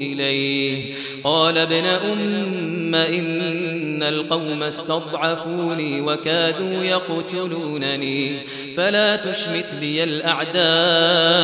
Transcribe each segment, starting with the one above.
إليه. قال ابن أم إن القوم استضعفوني وكادوا يقتلونني فلا تشمت بي الأعداء.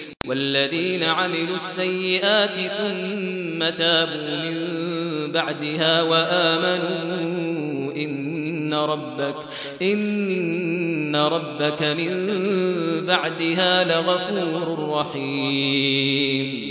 والذين عملوا السيئات ثم تابوا من بعدها وآمنوا إن ربك إن ربك من بعدها لغفور رحيم.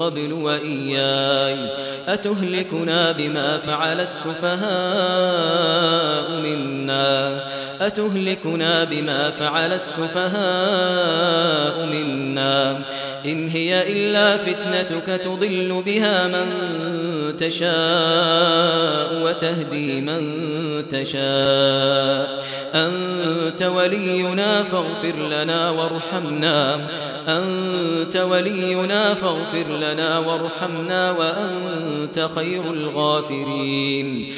قبل وإياي. أتهلكنا بما فعل السفهاء منا. أتهلكنا بما فعل السفهاء منا. إن هي إلا فتنتك تضل بها من تشاء وتهدي من تشاء. أنت ولينا فاغفر لنا وارحمنا. أنت ولينا فاغفر لنا وارحمنا وأنت خير الغافرين.